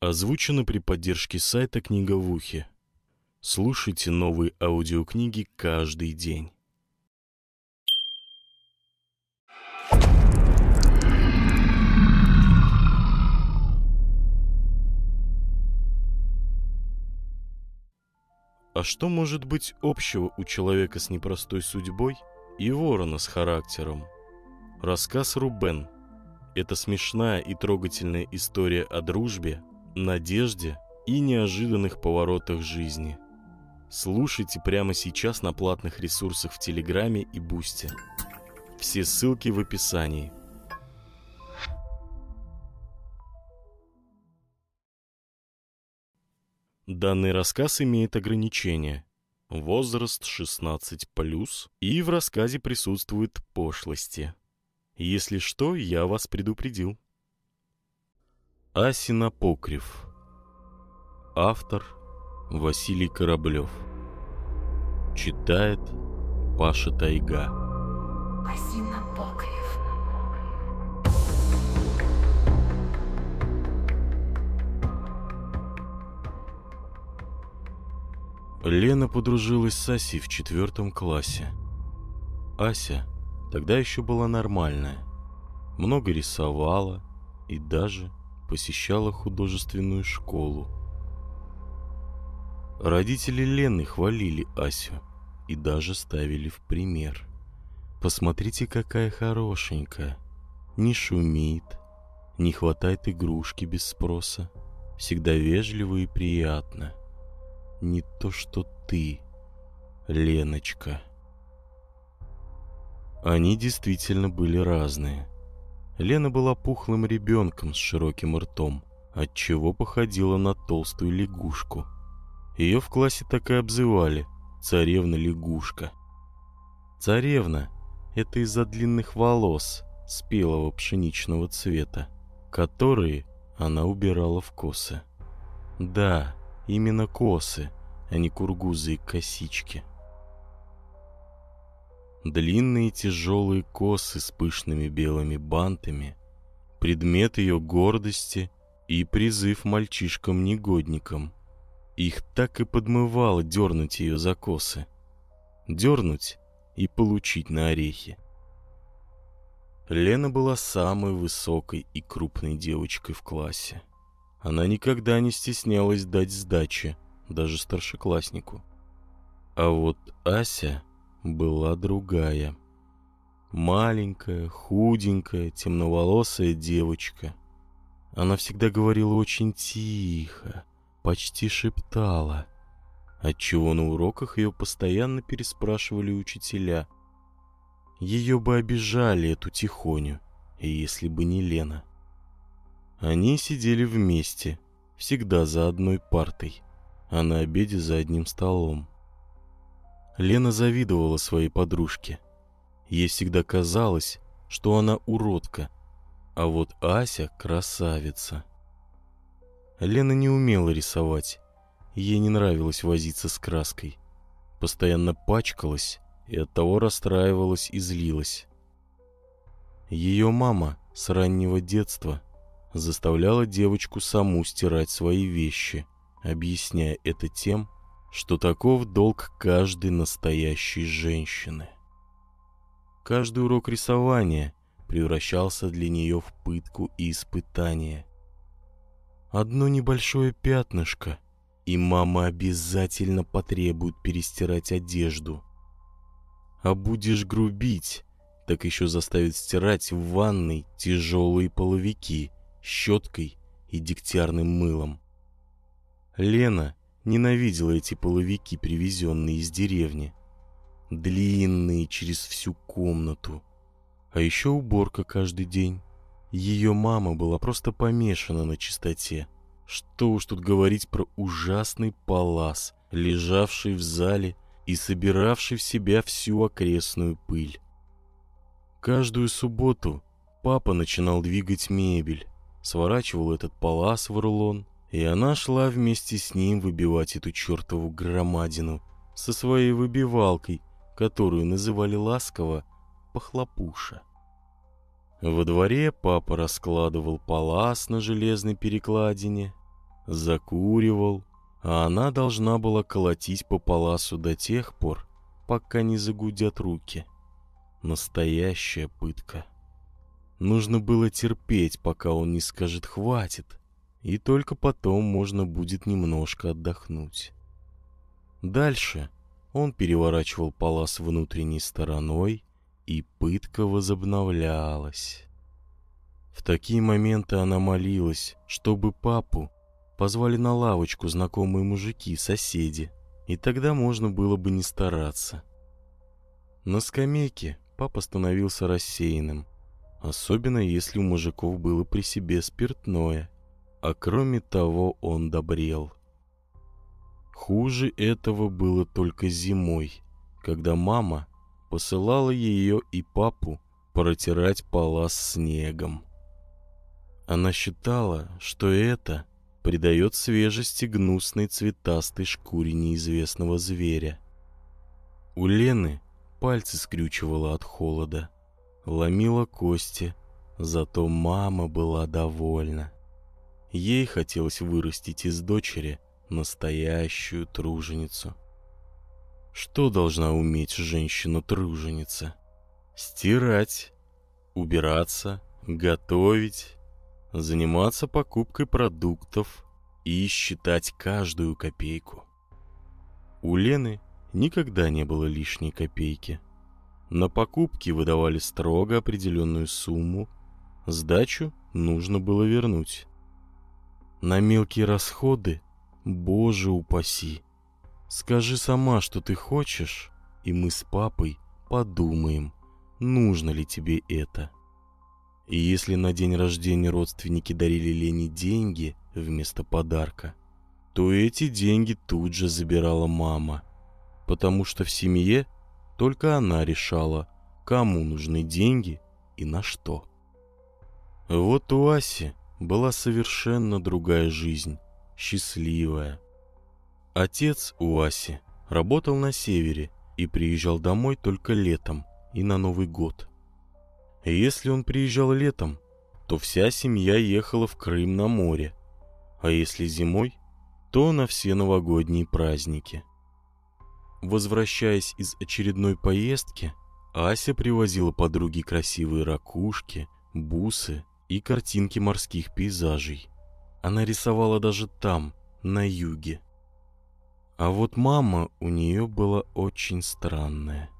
Озвучено при поддержке сайта «Книга в ухе». Слушайте новые аудиокниги каждый день. А что может быть общего у человека с непростой судьбой и ворона с характером? Рассказ «Рубен» — это смешная и трогательная история о дружбе, надежде и неожиданных поворотах жизни. Слушайте прямо сейчас на платных ресурсах в Телеграме и Бусте. Все ссылки в описании. Данный рассказ имеет ограничения. Возраст 16+, и в рассказе присутствуют пошлости. Если что, я вас предупредил. Асина Покрив Автор Василий Кораблев Читает Паша Тайга Асина Покрив Лена подружилась с Асей в четвертом классе. Ася тогда еще была нормальная. Много рисовала и даже посещала художественную школу. Родители Лены хвалили Асю и даже ставили в пример. Посмотрите, какая хорошенькая. Не шумит, не хватает игрушки без спроса. Всегда вежливо и приятно. Не то, что ты, Леночка. Они действительно были разные. Лена была пухлым ребенком с широким ртом, отчего походила на толстую лягушку. Ее в классе так и обзывали «царевна-лягушка». Царевна — это из-за длинных волос спелого пшеничного цвета, которые она убирала в косы. Да, Именно косы, а не кургузы и косички. Длинные тяжелые косы с пышными белыми бантами, предмет ее гордости и призыв мальчишкам-негодникам. Их так и подмывало дернуть ее за косы. Дернуть и получить на орехи. Лена была самой высокой и крупной девочкой в классе. Она никогда не стеснялась дать сдачи, даже старшекласснику. А вот Ася была другая. Маленькая, худенькая, темноволосая девочка. Она всегда говорила очень тихо, почти шептала, отчего на уроках ее постоянно переспрашивали учителя. Ее бы обижали, эту тихоню, если бы не Лена. Они сидели вместе, всегда за одной партой, а на обеде за одним столом. Лена завидовала своей подружке. Ей всегда казалось, что она уродка, а вот Ася красавица. Лена не умела рисовать, ей не нравилось возиться с краской. Постоянно пачкалась и оттого расстраивалась и злилась. Ее мама с раннего детства – заставляла девочку саму стирать свои вещи, объясняя это тем, что таков долг каждой настоящей женщины. Каждый урок рисования превращался для нее в пытку и испытание. Одно небольшое пятнышко, и мама обязательно потребует перестирать одежду. А будешь грубить, так еще заставит стирать в ванной тяжелые половики – щеткой и дегтярным мылом. Лена ненавидела эти половики, привезенные из деревни. Длинные через всю комнату. А еще уборка каждый день. Ее мама была просто помешана на чистоте. Что уж тут говорить про ужасный палас, лежавший в зале и собиравший в себя всю окрестную пыль. Каждую субботу папа начинал двигать мебель, сворачивал этот палас в рулон, и она шла вместе с ним выбивать эту чертову громадину со своей выбивалкой, которую называли ласково «похлопуша». Во дворе папа раскладывал палас на железной перекладине, закуривал, а она должна была колотить по паласу до тех пор, пока не загудят руки. Настоящая пытка. Нужно было терпеть, пока он не скажет «хватит», и только потом можно будет немножко отдохнуть. Дальше он переворачивал палас внутренней стороной, и пытка возобновлялась. В такие моменты она молилась, чтобы папу позвали на лавочку знакомые мужики, соседи, и тогда можно было бы не стараться. На скамейке папа становился рассеянным, особенно если у мужиков было при себе спиртное, а кроме того он добрел. Хуже этого было только зимой, когда мама посылала ее и папу протирать пола снегом. Она считала, что это придает свежести гнусной цветастой шкуре неизвестного зверя. У Лены пальцы скрючивало от холода, ломила кости, зато мама была довольна. Ей хотелось вырастить из дочери настоящую труженицу. Что должна уметь женщина-труженица? Стирать, убираться, готовить, заниматься покупкой продуктов и считать каждую копейку. У Лены никогда не было лишней копейки. На покупки выдавали строго определенную сумму, сдачу нужно было вернуть. На мелкие расходы, боже упаси. Скажи сама, что ты хочешь, и мы с папой подумаем, нужно ли тебе это. И если на день рождения родственники дарили Лене деньги вместо подарка, то эти деньги тут же забирала мама, потому что в семье только она решала, кому нужны деньги и на что. Вот у Аси была совершенно другая жизнь, счастливая. Отец у Аси работал на севере и приезжал домой только летом и на Новый год. Если он приезжал летом, то вся семья ехала в Крым на море, а если зимой, то на все новогодние праздники. Возвращаясь из очередной поездки, Ася привозила подруге красивые ракушки, бусы и картинки морских пейзажей. Она рисовала даже там, на юге. А вот мама у нее была очень странная.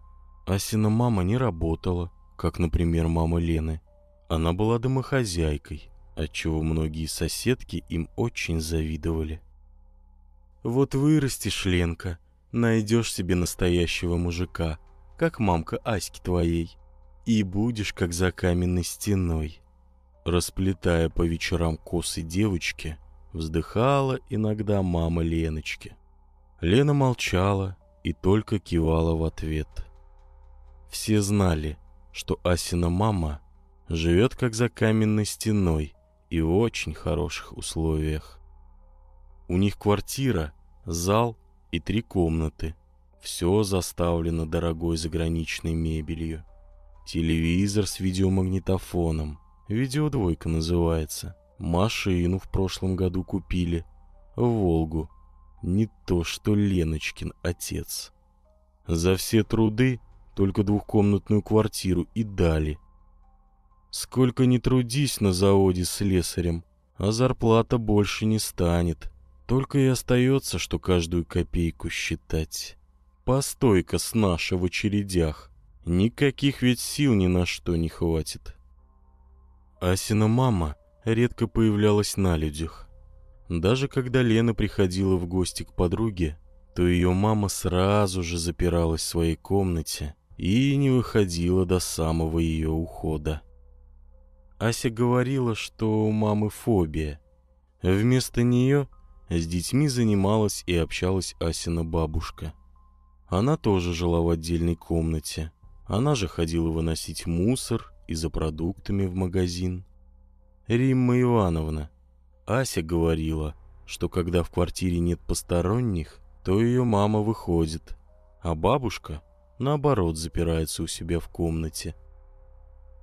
Асина мама не работала, как, например, мама Лены. Она была домохозяйкой, отчего многие соседки им очень завидовали. «Вот вырастешь, Ленка, найдешь себе настоящего мужика, как мамка Аськи твоей, и будешь как за каменной стеной». Расплетая по вечерам косы девочки, вздыхала иногда мама Леночки. Лена молчала и только кивала в ответ. Все знали, что Асина мама живет как за каменной стеной и в очень хороших условиях. У них квартира, зал и три комнаты. Все заставлено дорогой заграничной мебелью. Телевизор с видеомагнитофоном. Видеодвойка называется. Машину в прошлом году купили. Волгу. Не то, что Леночкин отец. За все труды только двухкомнатную квартиру и дали. Сколько ни трудись на заводе с слесарем, а зарплата больше не станет. Только и остается, что каждую копейку считать. Постой-ка с нашей в очередях. Никаких ведь сил ни на что не хватит. Асина мама редко появлялась на людях. Даже когда Лена приходила в гости к подруге, то ее мама сразу же запиралась в своей комнате и не выходила до самого ее ухода. Ася говорила, что у мамы фобия. Вместо нее с детьми занималась и общалась Асина бабушка. Она тоже жила в отдельной комнате. Она же ходила выносить мусор и за продуктами в магазин. Римма Ивановна. Ася говорила, что когда в квартире нет посторонних, то ее мама выходит, а бабушка наоборот, запирается у себя в комнате.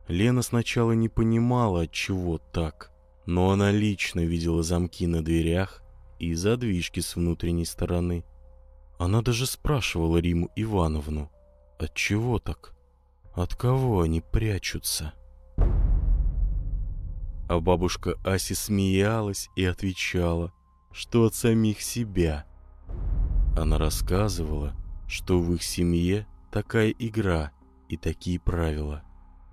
Лена сначала не понимала, от чего так, но она лично видела замки на дверях и задвижки с внутренней стороны. Она даже спрашивала Риму Ивановну, от чего так? От кого они прячутся? А бабушка Аси смеялась и отвечала, что от самих себя. Она рассказывала, что в их семье такая игра и такие правила.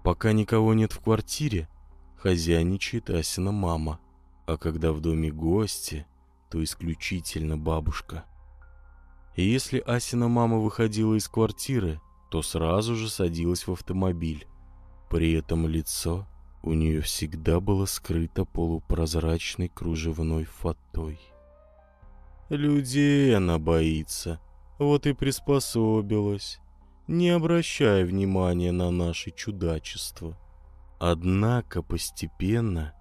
Пока никого нет в квартире, хозяйничает Асина мама, а когда в доме гости, то исключительно бабушка. И если Асина мама выходила из квартиры, то сразу же садилась в автомобиль. При этом лицо у нее всегда было скрыто полупрозрачной кружевной фатой. Людей она боится, вот и приспособилась, не обращая внимания на наше чудачество. Однако постепенно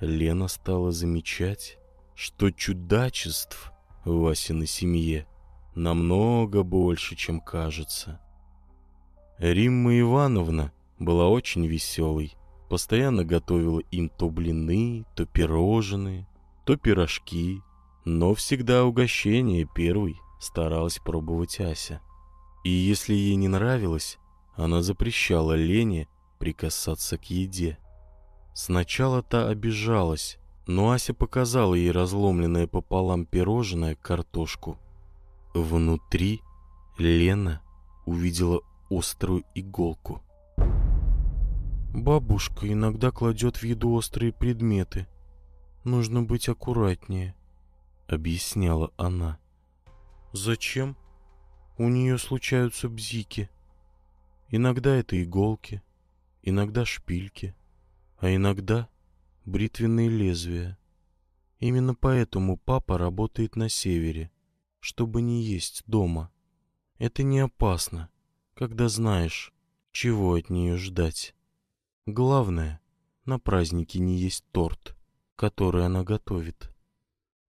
Лена стала замечать, что чудачеств в Васиной семье намного больше, чем кажется. Римма Ивановна была очень веселой, постоянно готовила им то блины, то пирожные, то пирожки, но всегда угощение первой старалась пробовать Ася. И если ей не нравилось, она запрещала Лене прикасаться к еде. Сначала та обижалась, но Ася показала ей разломленное пополам пирожное картошку. Внутри Лена увидела острую иголку. Бабушка иногда кладет в еду острые предметы. Нужно быть аккуратнее, объясняла она. Зачем? У нее случаются бзики. Иногда это иголки, иногда шпильки, а иногда бритвенные лезвия. Именно поэтому папа работает на севере, чтобы не есть дома. Это не опасно, когда знаешь, чего от нее ждать. Главное, на празднике не есть торт, который она готовит.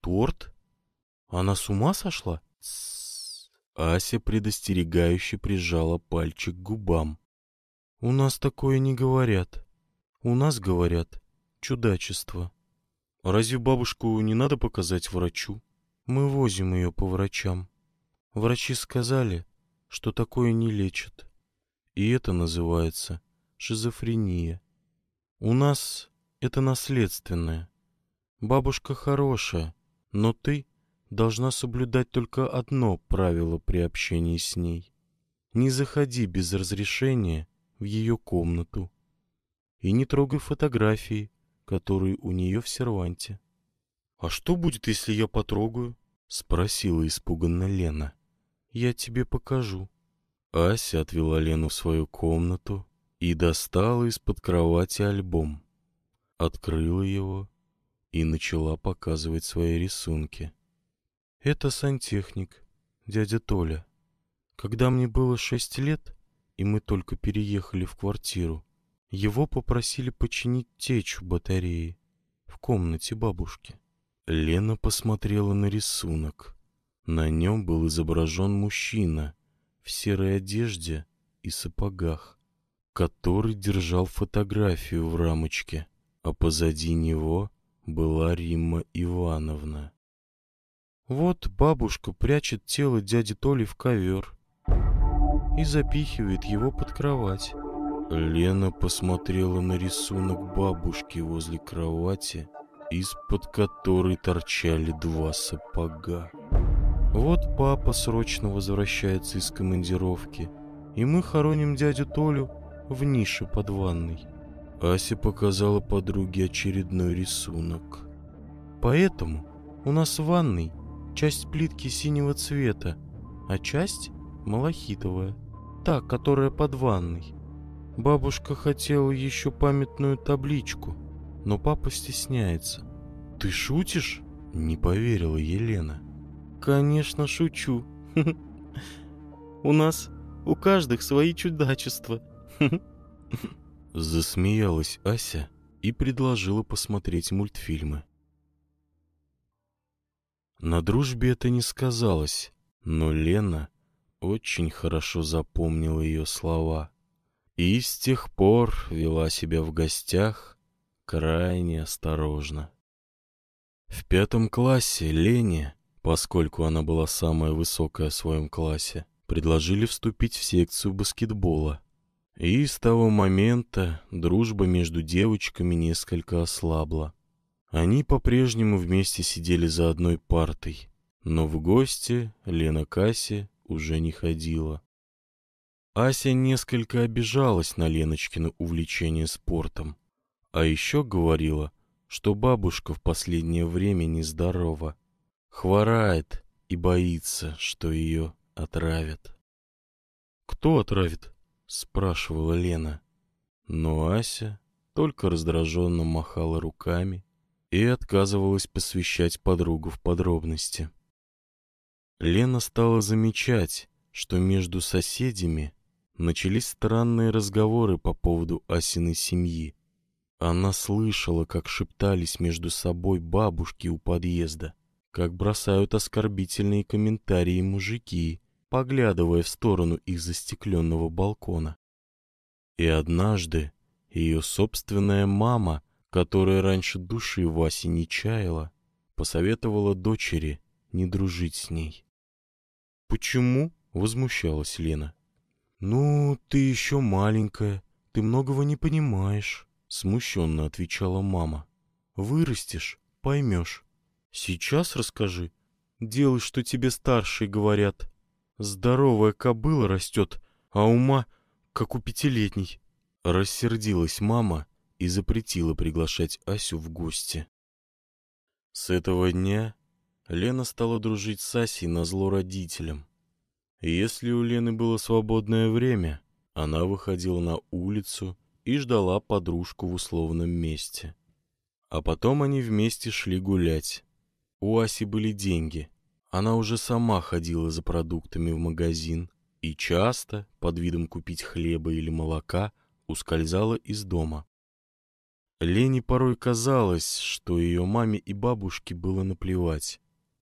Торт? Она с ума сошла? Ася предостерегающе прижала пальчик к губам. У нас такое не говорят. У нас говорят чудачество. Разве бабушку не надо показать врачу? Мы возим ее по врачам. Врачи сказали, что такое не лечат. И это называется шизофрения. У нас это наследственное. Бабушка хорошая, но ты должна соблюдать только одно правило при общении с ней. Не заходи без разрешения в ее комнату и не трогай фотографии, которые у нее в серванте. «А что будет, если я потрогаю?» — спросила испуганно Лена. «Я тебе покажу». Ася отвела Лену в свою комнату и достала из-под кровати альбом. Открыла его и начала показывать свои рисунки. Это сантехник, дядя Толя. Когда мне было шесть лет, и мы только переехали в квартиру, его попросили починить течь в батарее в комнате бабушки. Лена посмотрела на рисунок. На нем был изображен мужчина в серой одежде и сапогах который держал фотографию в рамочке, а позади него была Римма Ивановна. Вот бабушка прячет тело дяди Толи в ковер и запихивает его под кровать. Лена посмотрела на рисунок бабушки возле кровати, из-под которой торчали два сапога. Вот папа срочно возвращается из командировки, и мы хороним дядю Толю в нише под ванной. Ася показала подруге очередной рисунок. Поэтому у нас в ванной часть плитки синего цвета, а часть малахитовая, та, которая под ванной. Бабушка хотела еще памятную табличку, но папа стесняется. «Ты шутишь?» — не поверила Елена. «Конечно, шучу. У нас у каждых свои чудачества», Засмеялась Ася и предложила посмотреть мультфильмы. На дружбе это не сказалось, но Лена очень хорошо запомнила ее слова и с тех пор вела себя в гостях крайне осторожно. В пятом классе Лене, поскольку она была самая высокая в своем классе, предложили вступить в секцию баскетбола. И с того момента дружба между девочками несколько ослабла. Они по-прежнему вместе сидели за одной партой, но в гости Лена Касси уже не ходила. Ася несколько обижалась на Леночкино увлечение спортом, а еще говорила, что бабушка в последнее время нездорова, хворает и боится, что ее отравят. «Кто отравит?» — спрашивала Лена. Но Ася только раздраженно махала руками и отказывалась посвящать подругу в подробности. Лена стала замечать, что между соседями начались странные разговоры по поводу Асиной семьи. Она слышала, как шептались между собой бабушки у подъезда, как бросают оскорбительные комментарии мужики, поглядывая в сторону их застекленного балкона. И однажды ее собственная мама, которая раньше души Васи не чаяла, посоветовала дочери не дружить с ней. «Почему?» — возмущалась Лена. «Ну, ты еще маленькая, ты многого не понимаешь», — смущенно отвечала мама. «Вырастешь, поймешь. Сейчас расскажи. Делай, что тебе старшие говорят. Здоровая кобыла растет, а ума, как у пятилетней». Рассердилась мама и запретила приглашать Асю в гости. С этого дня Лена стала дружить с Асей на зло родителям. Если у Лены было свободное время, она выходила на улицу и ждала подружку в условном месте. А потом они вместе шли гулять. У Аси были деньги. Она уже сама ходила за продуктами в магазин и часто, под видом купить хлеба или молока, ускользала из дома. Лене порой казалось, что ее маме и бабушке было наплевать.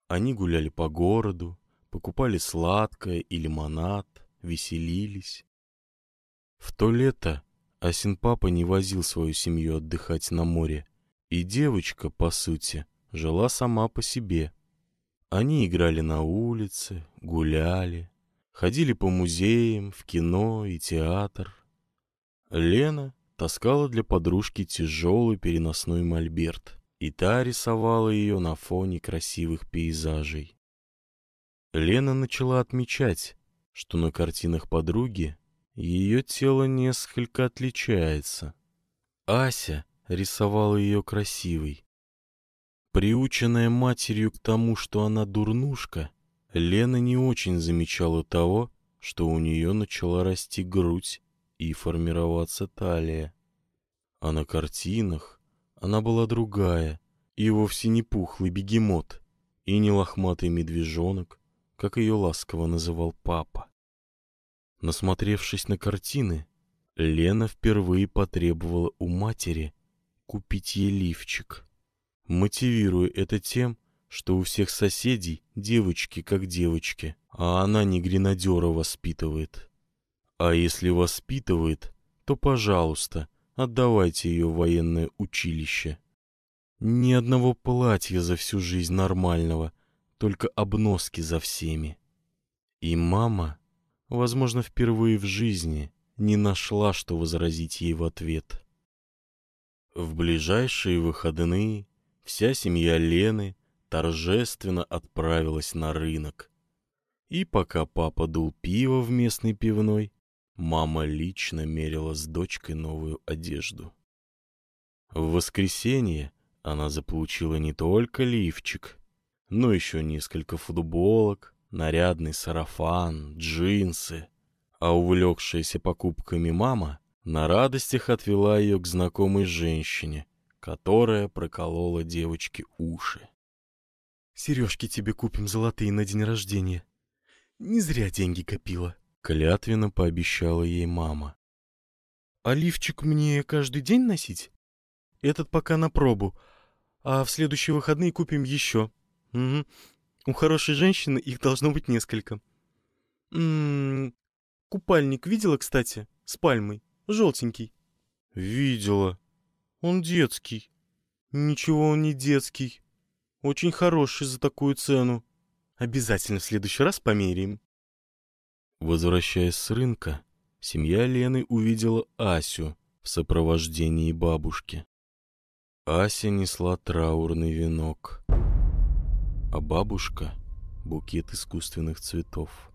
Они гуляли по городу, покупали сладкое и лимонад, веселились. В то лето Асин папа не возил свою семью отдыхать на море, и девочка, по сути, жила сама по себе. Они играли на улице, гуляли, ходили по музеям, в кино и театр. Лена таскала для подружки тяжелый переносной мольберт, и та рисовала ее на фоне красивых пейзажей. Лена начала отмечать, что на картинах подруги ее тело несколько отличается. Ася рисовала ее красивой. Приученная матерью к тому, что она дурнушка, Лена не очень замечала того, что у нее начала расти грудь и формироваться талия. А на картинах она была другая, и вовсе не пухлый бегемот, и не лохматый медвежонок, как ее ласково называл папа. Насмотревшись на картины, Лена впервые потребовала у матери купить ей лифчик, мотивируя это тем, что у всех соседей девочки как девочки, а она не гренадера воспитывает. А если воспитывает, то, пожалуйста, отдавайте ее в военное училище. Ни одного платья за всю жизнь нормального, только обноски за всеми. И мама, возможно, впервые в жизни не нашла, что возразить ей в ответ. В ближайшие выходные вся семья Лены торжественно отправилась на рынок. И пока папа дул пиво в местной пивной, мама лично мерила с дочкой новую одежду. В воскресенье она заполучила не только лифчик, но еще несколько футболок, нарядный сарафан, джинсы. А увлекшаяся покупками мама на радостях отвела ее к знакомой женщине, которая проколола девочке уши. «Сережки тебе купим золотые на день рождения. Не зря деньги копила», — клятвенно пообещала ей мама. «А лифчик мне каждый день носить? Этот пока на пробу, а в следующие выходные купим еще», Угу. У хорошей женщины их должно быть несколько. М -м купальник видела, кстати, с пальмой, желтенький. Видела. Он детский. Ничего он не детский. Очень хороший за такую цену. Обязательно в следующий раз померяем. Возвращаясь с рынка, семья Лены увидела Асю в сопровождении бабушки. Ася несла траурный венок, а бабушка — букет искусственных цветов.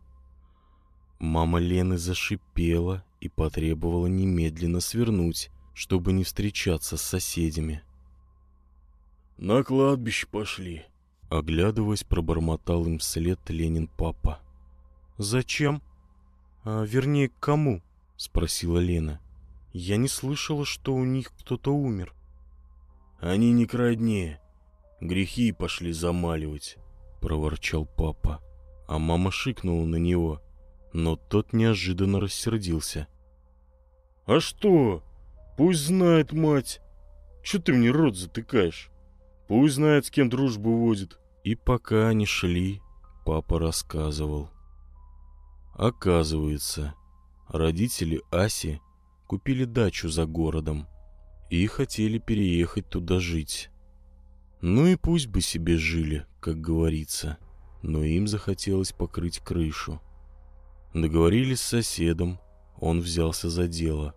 Мама Лены зашипела и потребовала немедленно свернуть, чтобы не встречаться с соседями. «На кладбище пошли», — оглядываясь, пробормотал им вслед Ленин папа. «Зачем? А, вернее, к кому?» — спросила Лена. «Я не слышала, что у них кто-то умер». «Они не к родне. Грехи пошли замаливать», — проворчал папа. А мама шикнула на него, но тот неожиданно рассердился. «А что? Пусть знает мать. Че ты мне рот затыкаешь? Пусть знает, с кем дружбу водит». И пока они шли, папа рассказывал. Оказывается, родители Аси купили дачу за городом и хотели переехать туда жить. Ну и пусть бы себе жили, как говорится, но им захотелось покрыть крышу. Договорились с соседом, он взялся за дело.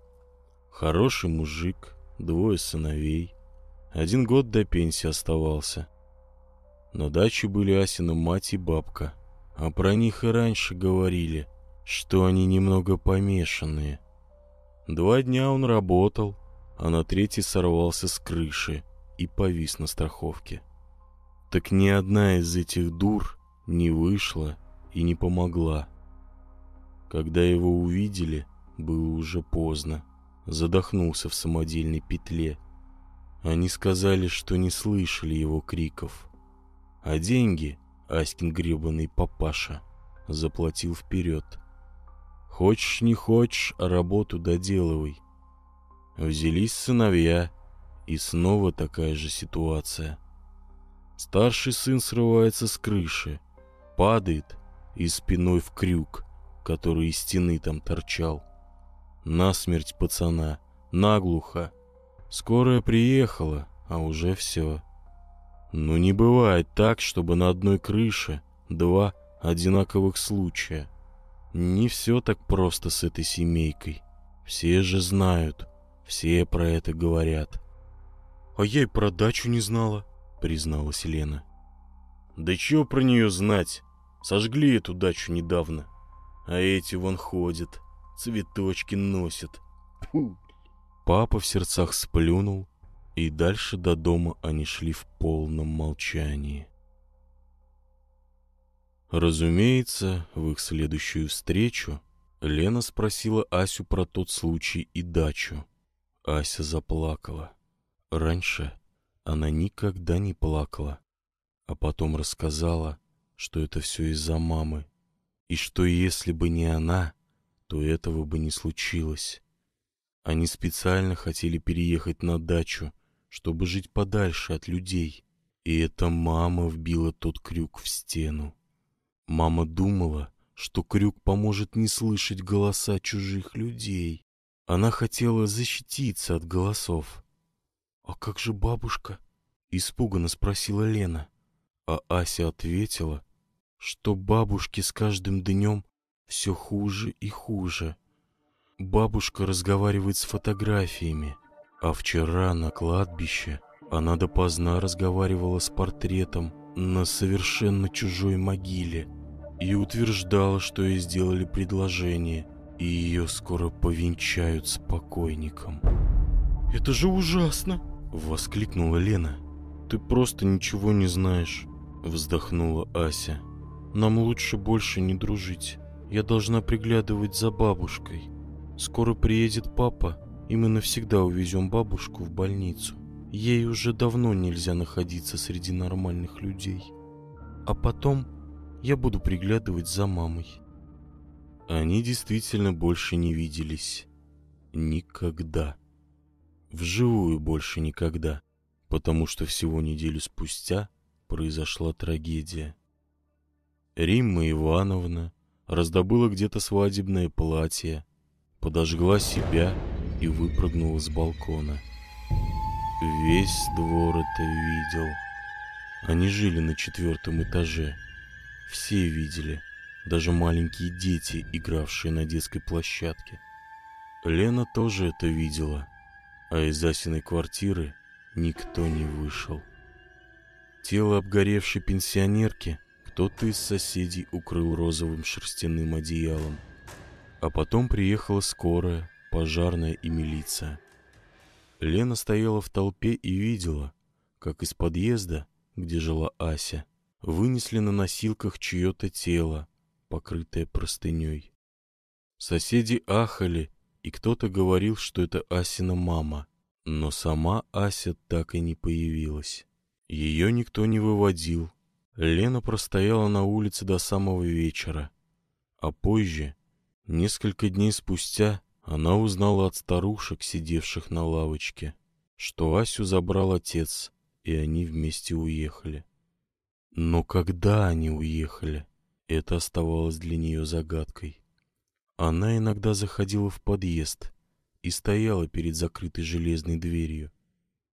Хороший мужик, двое сыновей. Один год до пенсии оставался. На даче были Асина мать и бабка, а про них и раньше говорили, что они немного помешанные. Два дня он работал, а на третий сорвался с крыши и повис на страховке. Так ни одна из этих дур не вышла и не помогла. Когда его увидели, было уже поздно. Задохнулся в самодельной петле. Они сказали, что не слышали его криков. А деньги Аськин гребаный папаша заплатил вперед. Хочешь не хочешь, работу доделывай. Взялись сыновья, и снова такая же ситуация. Старший сын срывается с крыши, падает и спиной в крюк который из стены там торчал. Насмерть пацана, наглухо. Скорая приехала, а уже все. Ну не бывает так, чтобы на одной крыше два одинаковых случая. Не все так просто с этой семейкой. Все же знают, все про это говорят. «А я и про дачу не знала», — призналась Лена. «Да чего про нее знать? Сожгли эту дачу недавно. А эти вон ходят, цветочки носят. Фу. Папа в сердцах сплюнул, и дальше до дома они шли в полном молчании. Разумеется, в их следующую встречу Лена спросила Асю про тот случай и дачу. Ася заплакала. Раньше она никогда не плакала, а потом рассказала, что это все из-за мамы и что если бы не она, то этого бы не случилось. Они специально хотели переехать на дачу, чтобы жить подальше от людей. И эта мама вбила тот крюк в стену. Мама думала, что крюк поможет не слышать голоса чужих людей. Она хотела защититься от голосов. «А как же бабушка?» — испуганно спросила Лена. А Ася ответила, что бабушке с каждым днем все хуже и хуже. Бабушка разговаривает с фотографиями, а вчера на кладбище она допоздна разговаривала с портретом на совершенно чужой могиле и утверждала, что ей сделали предложение, и ее скоро повенчают с покойником. «Это же ужасно!» — воскликнула Лена. «Ты просто ничего не знаешь», — вздохнула Ася. Нам лучше больше не дружить. Я должна приглядывать за бабушкой. Скоро приедет папа, и мы навсегда увезем бабушку в больницу. Ей уже давно нельзя находиться среди нормальных людей. А потом я буду приглядывать за мамой. Они действительно больше не виделись. Никогда. Вживую больше никогда. Потому что всего неделю спустя произошла трагедия. Римма Ивановна раздобыла где-то свадебное платье, подожгла себя и выпрыгнула с балкона. Весь двор это видел. Они жили на четвертом этаже. Все видели, даже маленькие дети, игравшие на детской площадке. Лена тоже это видела, а из Асиной квартиры никто не вышел. Тело обгоревшей пенсионерки кто-то из соседей укрыл розовым шерстяным одеялом. А потом приехала скорая, пожарная и милиция. Лена стояла в толпе и видела, как из подъезда, где жила Ася, вынесли на носилках чье-то тело, покрытое простыней. Соседи ахали, и кто-то говорил, что это Асина мама, но сама Ася так и не появилась. Ее никто не выводил, Лена простояла на улице до самого вечера, а позже, несколько дней спустя, она узнала от старушек, сидевших на лавочке, что Асю забрал отец, и они вместе уехали. Но когда они уехали, это оставалось для нее загадкой. Она иногда заходила в подъезд и стояла перед закрытой железной дверью.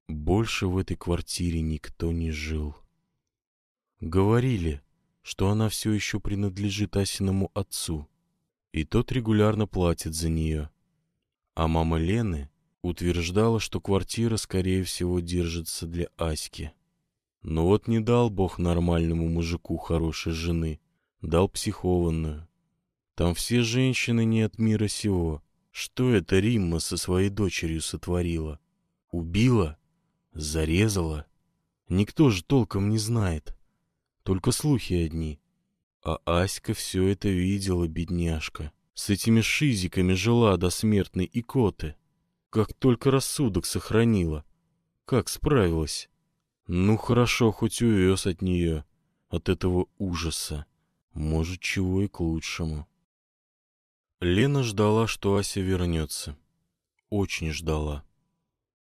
Больше в этой квартире никто не жил. Говорили, что она все еще принадлежит Асиному отцу, и тот регулярно платит за нее. А мама Лены утверждала, что квартира, скорее всего, держится для Аськи. Но вот не дал Бог нормальному мужику хорошей жены, дал психованную. Там все женщины не от мира сего. Что это Римма со своей дочерью сотворила? Убила? Зарезала? Никто же толком не знает. Только слухи одни. А Аська все это видела, бедняжка. С этими шизиками жила до смертной икоты. Как только рассудок сохранила. Как справилась. Ну хорошо, хоть увез от нее, от этого ужаса. Может, чего и к лучшему. Лена ждала, что Ася вернется. Очень ждала.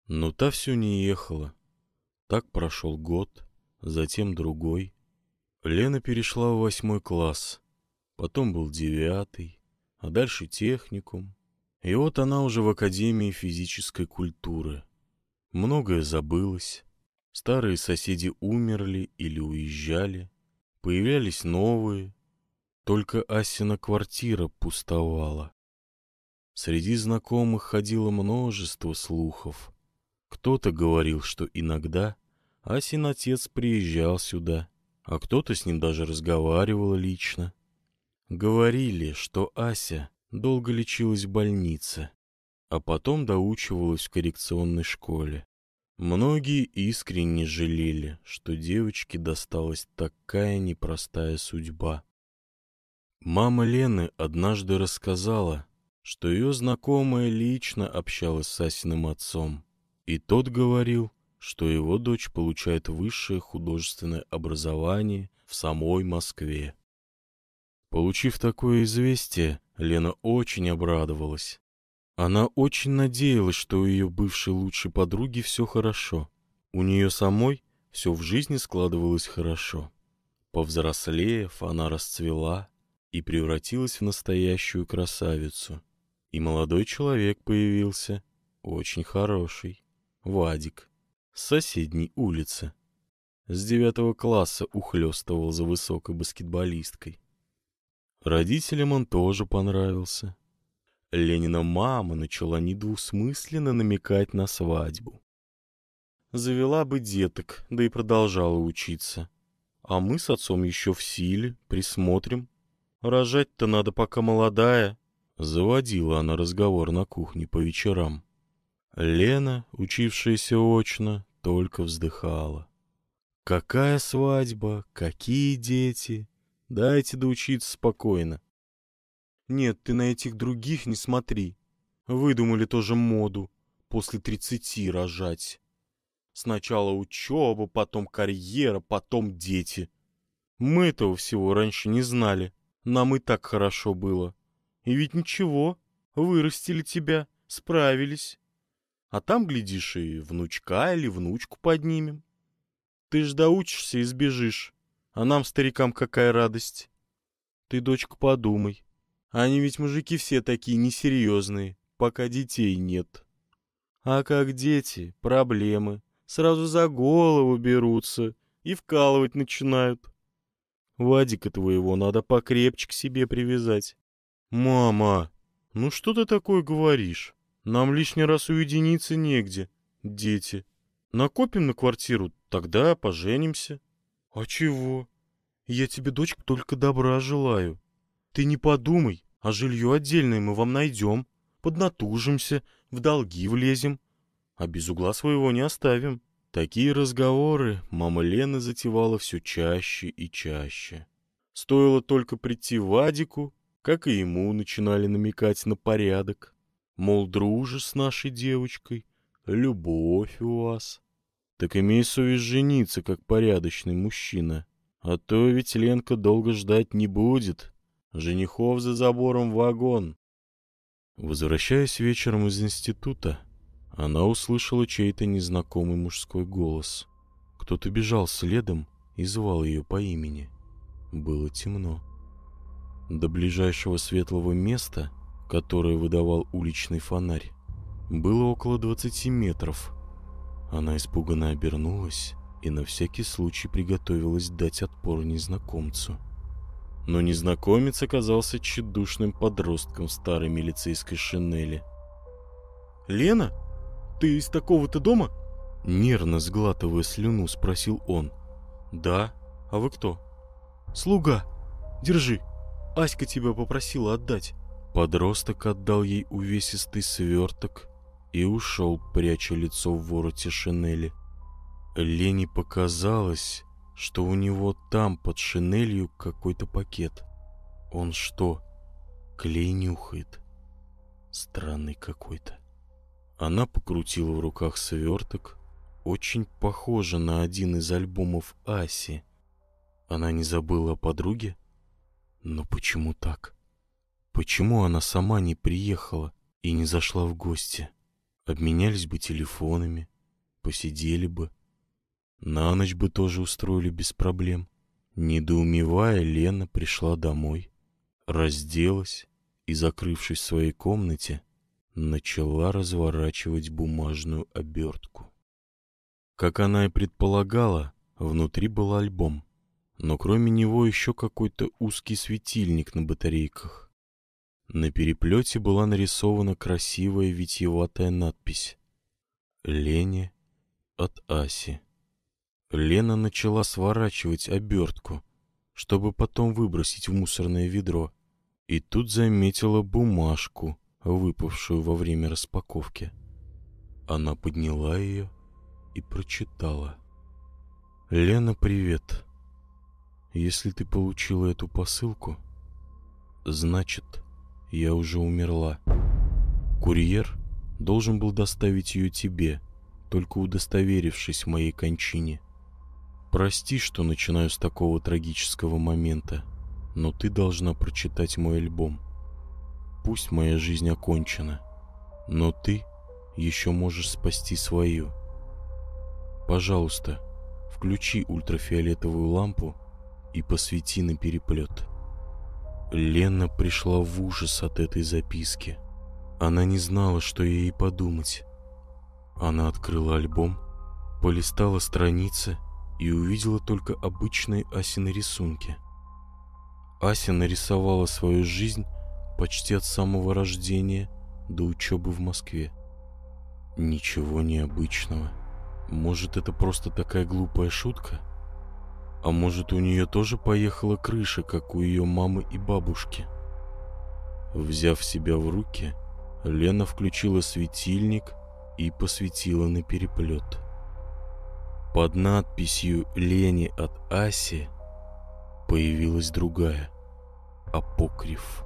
Но та все не ехала. Так прошел год, затем другой. Лена перешла в восьмой класс, потом был девятый, а дальше техникум. И вот она уже в Академии физической культуры. Многое забылось. Старые соседи умерли или уезжали. Появлялись новые. Только Асина квартира пустовала. Среди знакомых ходило множество слухов. Кто-то говорил, что иногда Асин отец приезжал сюда а кто-то с ним даже разговаривал лично. Говорили, что Ася долго лечилась в больнице, а потом доучивалась в коррекционной школе. Многие искренне жалели, что девочке досталась такая непростая судьба. Мама Лены однажды рассказала, что ее знакомая лично общалась с Асиным отцом, и тот говорил, что его дочь получает высшее художественное образование в самой Москве. Получив такое известие, Лена очень обрадовалась. Она очень надеялась, что у ее бывшей лучшей подруги все хорошо. У нее самой все в жизни складывалось хорошо. Повзрослев, она расцвела и превратилась в настоящую красавицу. И молодой человек появился, очень хороший, Вадик с соседней улицы. С девятого класса ухлёстывал за высокой баскетболисткой. Родителям он тоже понравился. Ленина мама начала недвусмысленно намекать на свадьбу. Завела бы деток, да и продолжала учиться. А мы с отцом еще в силе, присмотрим. Рожать-то надо пока молодая. Заводила она разговор на кухне по вечерам. Лена, учившаяся очно, только вздыхала. Какая свадьба, какие дети? Дайте доучиться спокойно. Нет, ты на этих других не смотри. Выдумали тоже моду после тридцати рожать. Сначала учеба, потом карьера, потом дети. Мы этого всего раньше не знали. Нам и так хорошо было. И ведь ничего, вырастили тебя, справились. А там, глядишь, и внучка или внучку поднимем. Ты ж доучишься и сбежишь. А нам, старикам, какая радость. Ты, дочка, подумай. Они ведь мужики все такие несерьезные, пока детей нет. А как дети, проблемы. Сразу за голову берутся. и вкалывать начинают. Вадика твоего надо покрепче к себе привязать. Мама, ну что ты такое говоришь? Нам лишний раз уединиться негде, дети. Накопим на квартиру, тогда поженимся. А чего? Я тебе, дочка, только добра желаю. Ты не подумай, а жилье отдельное мы вам найдем. Поднатужимся, в долги влезем, а без угла своего не оставим. Такие разговоры мама Лена затевала все чаще и чаще. Стоило только прийти Вадику, как и ему начинали намекать на порядок. Мол, дружишь с нашей девочкой, любовь у вас. Так имей совесть жениться, как порядочный мужчина. А то ведь Ленка долго ждать не будет. Женихов за забором вагон. Возвращаясь вечером из института, она услышала чей-то незнакомый мужской голос. Кто-то бежал следом и звал ее по имени. Было темно. До ближайшего светлого места, которое выдавал уличный фонарь, было около двадцати метров. Она испуганно обернулась и на всякий случай приготовилась дать отпор незнакомцу. Но незнакомец оказался тщедушным подростком старой милицейской шинели. «Лена, ты из такого-то дома?» Нервно сглатывая слюну, спросил он. «Да. А вы кто?» «Слуга. Держи. Аська тебя попросила отдать». Подросток отдал ей увесистый сверток и ушел, пряча лицо в вороте шинели. Лене показалось, что у него там под шинелью какой-то пакет. Он что, клей нюхает? Странный какой-то. Она покрутила в руках сверток, очень похоже на один из альбомов Аси. Она не забыла о подруге? Но почему так? Почему она сама не приехала и не зашла в гости? Обменялись бы телефонами, посидели бы. На ночь бы тоже устроили без проблем. Недоумевая, Лена пришла домой, разделась и, закрывшись в своей комнате, начала разворачивать бумажную обертку. Как она и предполагала, внутри был альбом, но кроме него еще какой-то узкий светильник на батарейках. На переплете была нарисована красивая витиеватая надпись «Лене от Аси». Лена начала сворачивать обертку, чтобы потом выбросить в мусорное ведро. И тут заметила бумажку, выпавшую во время распаковки. Она подняла ее и прочитала. «Лена, привет. Если ты получила эту посылку, значит, я уже умерла. Курьер должен был доставить ее тебе, только удостоверившись в моей кончине. Прости, что начинаю с такого трагического момента, но ты должна прочитать мой альбом. Пусть моя жизнь окончена, но ты еще можешь спасти свою. Пожалуйста, включи ультрафиолетовую лампу и посвети на переплет. Лена пришла в ужас от этой записки. Она не знала, что ей подумать. Она открыла альбом, полистала страницы и увидела только обычные Асины рисунки. Ася нарисовала свою жизнь почти от самого рождения до учебы в Москве. Ничего необычного. Может, это просто такая глупая шутка? А может, у нее тоже поехала крыша, как у ее мамы и бабушки? Взяв себя в руки, Лена включила светильник и посветила на переплет. Под надписью «Лени от Аси» появилась другая — «Апокриф».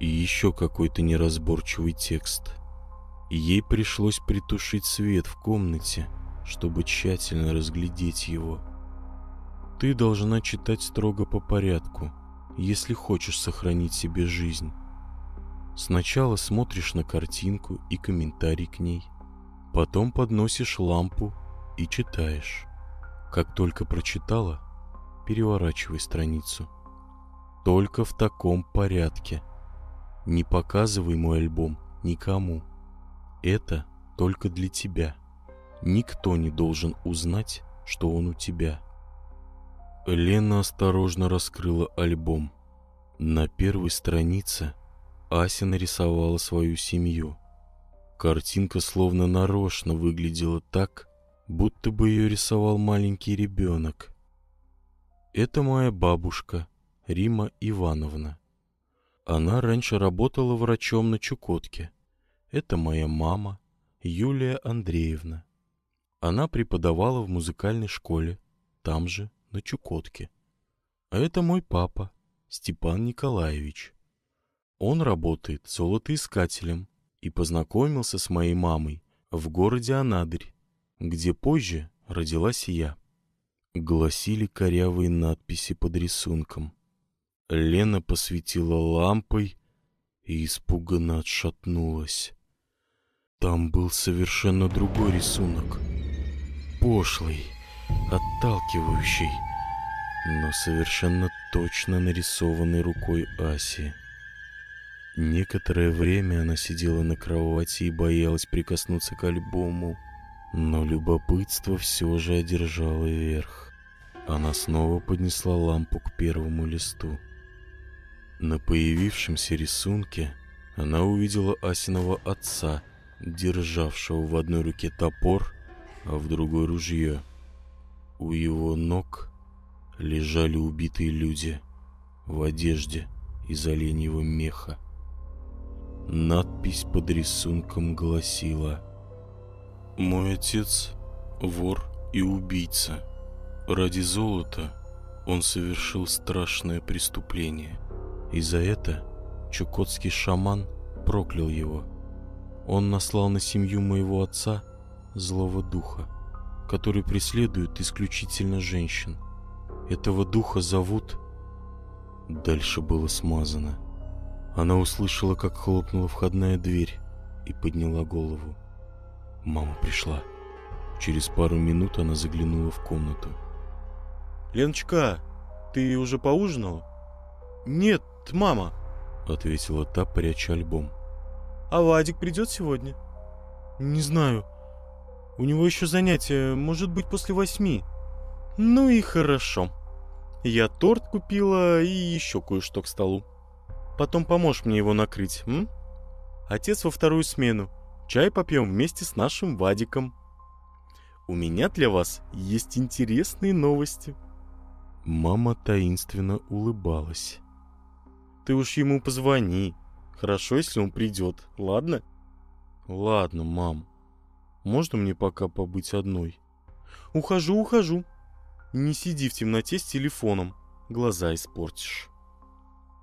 И еще какой-то неразборчивый текст. ей пришлось притушить свет в комнате, чтобы тщательно разглядеть его. Ты должна читать строго по порядку, если хочешь сохранить себе жизнь. Сначала смотришь на картинку и комментарий к ней, потом подносишь лампу и читаешь. Как только прочитала, переворачивай страницу. Только в таком порядке. Не показывай мой альбом никому. Это только для тебя. Никто не должен узнать, что он у тебя. Лена осторожно раскрыла альбом. На первой странице Ася нарисовала свою семью. Картинка словно нарочно выглядела так, будто бы ее рисовал маленький ребенок. Это моя бабушка, Рима Ивановна. Она раньше работала врачом на Чукотке. Это моя мама, Юлия Андреевна. Она преподавала в музыкальной школе, там же, на Чукотке. А это мой папа, Степан Николаевич. Он работает золотоискателем и познакомился с моей мамой в городе Анадырь, где позже родилась я. Гласили корявые надписи под рисунком. Лена посветила лампой и испуганно отшатнулась. Там был совершенно другой рисунок. Пошлый, отталкивающий, но совершенно точно нарисованный рукой Аси. Некоторое время она сидела на кровати и боялась прикоснуться к альбому, но любопытство все же одержало верх. Она снова поднесла лампу к первому листу. На появившемся рисунке она увидела Асиного отца, державшего в одной руке топор, а в другой ружье. У его ног лежали убитые люди в одежде из оленьего меха. Надпись под рисунком гласила «Мой отец – вор и убийца. Ради золота он совершил страшное преступление – и за это чукотский шаман проклял его. Он наслал на семью моего отца злого духа, который преследует исключительно женщин. Этого духа зовут... Дальше было смазано. Она услышала, как хлопнула входная дверь и подняла голову. Мама пришла. Через пару минут она заглянула в комнату. «Леночка, ты уже поужинала?» «Нет, мама», — ответила та, пряча альбом. «А Вадик придет сегодня?» «Не знаю. У него еще занятия, может быть, после восьми». «Ну и хорошо. Я торт купила и еще кое-что к столу. Потом поможешь мне его накрыть, м? Отец во вторую смену. Чай попьем вместе с нашим Вадиком. У меня для вас есть интересные новости». Мама таинственно улыбалась. Ты уж ему позвони. Хорошо, если он придет, ладно? Ладно, мам. Можно мне пока побыть одной? Ухожу, ухожу. Не сиди в темноте с телефоном. Глаза испортишь.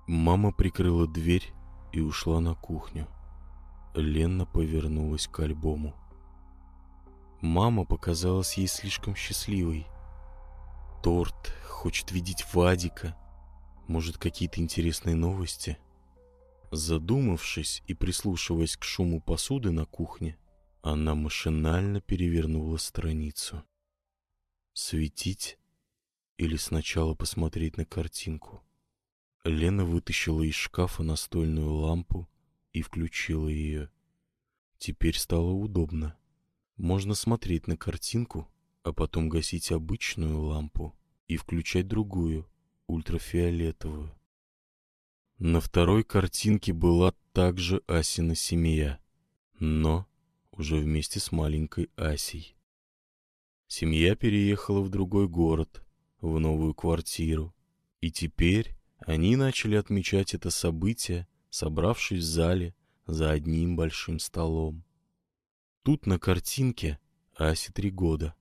Мама прикрыла дверь и ушла на кухню. Лена повернулась к альбому. Мама показалась ей слишком счастливой. Торт, хочет видеть Вадика — может, какие-то интересные новости? Задумавшись и прислушиваясь к шуму посуды на кухне, она машинально перевернула страницу. Светить или сначала посмотреть на картинку? Лена вытащила из шкафа настольную лампу и включила ее. Теперь стало удобно. Можно смотреть на картинку, а потом гасить обычную лампу и включать другую, ультрафиолетовую. На второй картинке была также Асина семья, но уже вместе с маленькой Асей. Семья переехала в другой город, в новую квартиру, и теперь они начали отмечать это событие, собравшись в зале за одним большим столом. Тут на картинке Асе три года.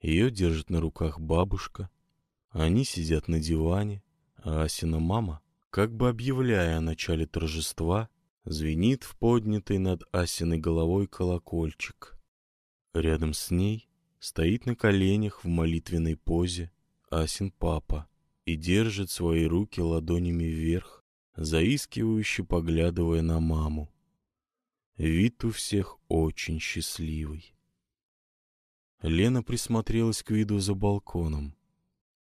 Ее держит на руках бабушка, они сидят на диване, а Асина мама, как бы объявляя о начале торжества, звенит в поднятой над Асиной головой колокольчик. Рядом с ней стоит на коленях в молитвенной позе Асин папа и держит свои руки ладонями вверх, заискивающе поглядывая на маму. Вид у всех очень счастливый. Лена присмотрелась к виду за балконом.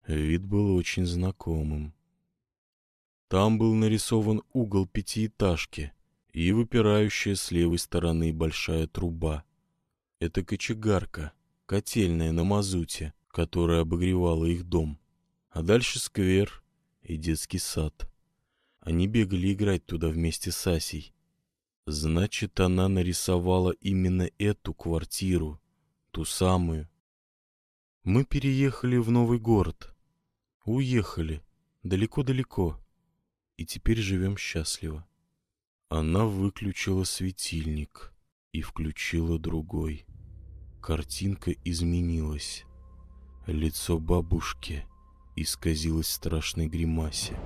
Вид был очень знакомым. Там был нарисован угол пятиэтажки и выпирающая с левой стороны большая труба. Это кочегарка, котельная на мазуте, которая обогревала их дом. а дальше сквер и детский сад. Они бегали играть туда вместе с Асей. Значит, она нарисовала именно эту квартиру, ту самую. Мы переехали в новый город. Уехали, далеко-далеко. И теперь живем счастливо. Она выключила светильник и включила другой. Картинка изменилась. Лицо бабушки исказилось в страшной гримасе.